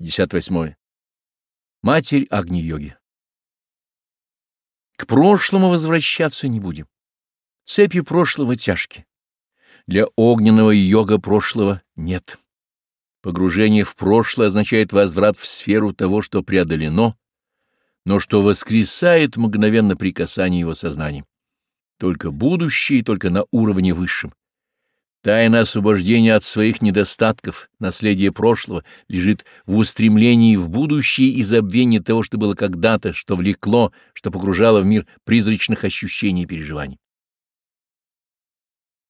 58. Матерь Агни-йоги. К прошлому возвращаться не будем. Цепи прошлого тяжки. Для огненного йога прошлого нет. Погружение в прошлое означает возврат в сферу того, что преодолено, но что воскресает мгновенно при касании его сознания. Только будущее, только на уровне высшем. Тайна освобождения от своих недостатков, наследие прошлого, лежит в устремлении в будущее и забвении того, что было когда-то, что влекло, что погружало в мир призрачных ощущений и переживаний.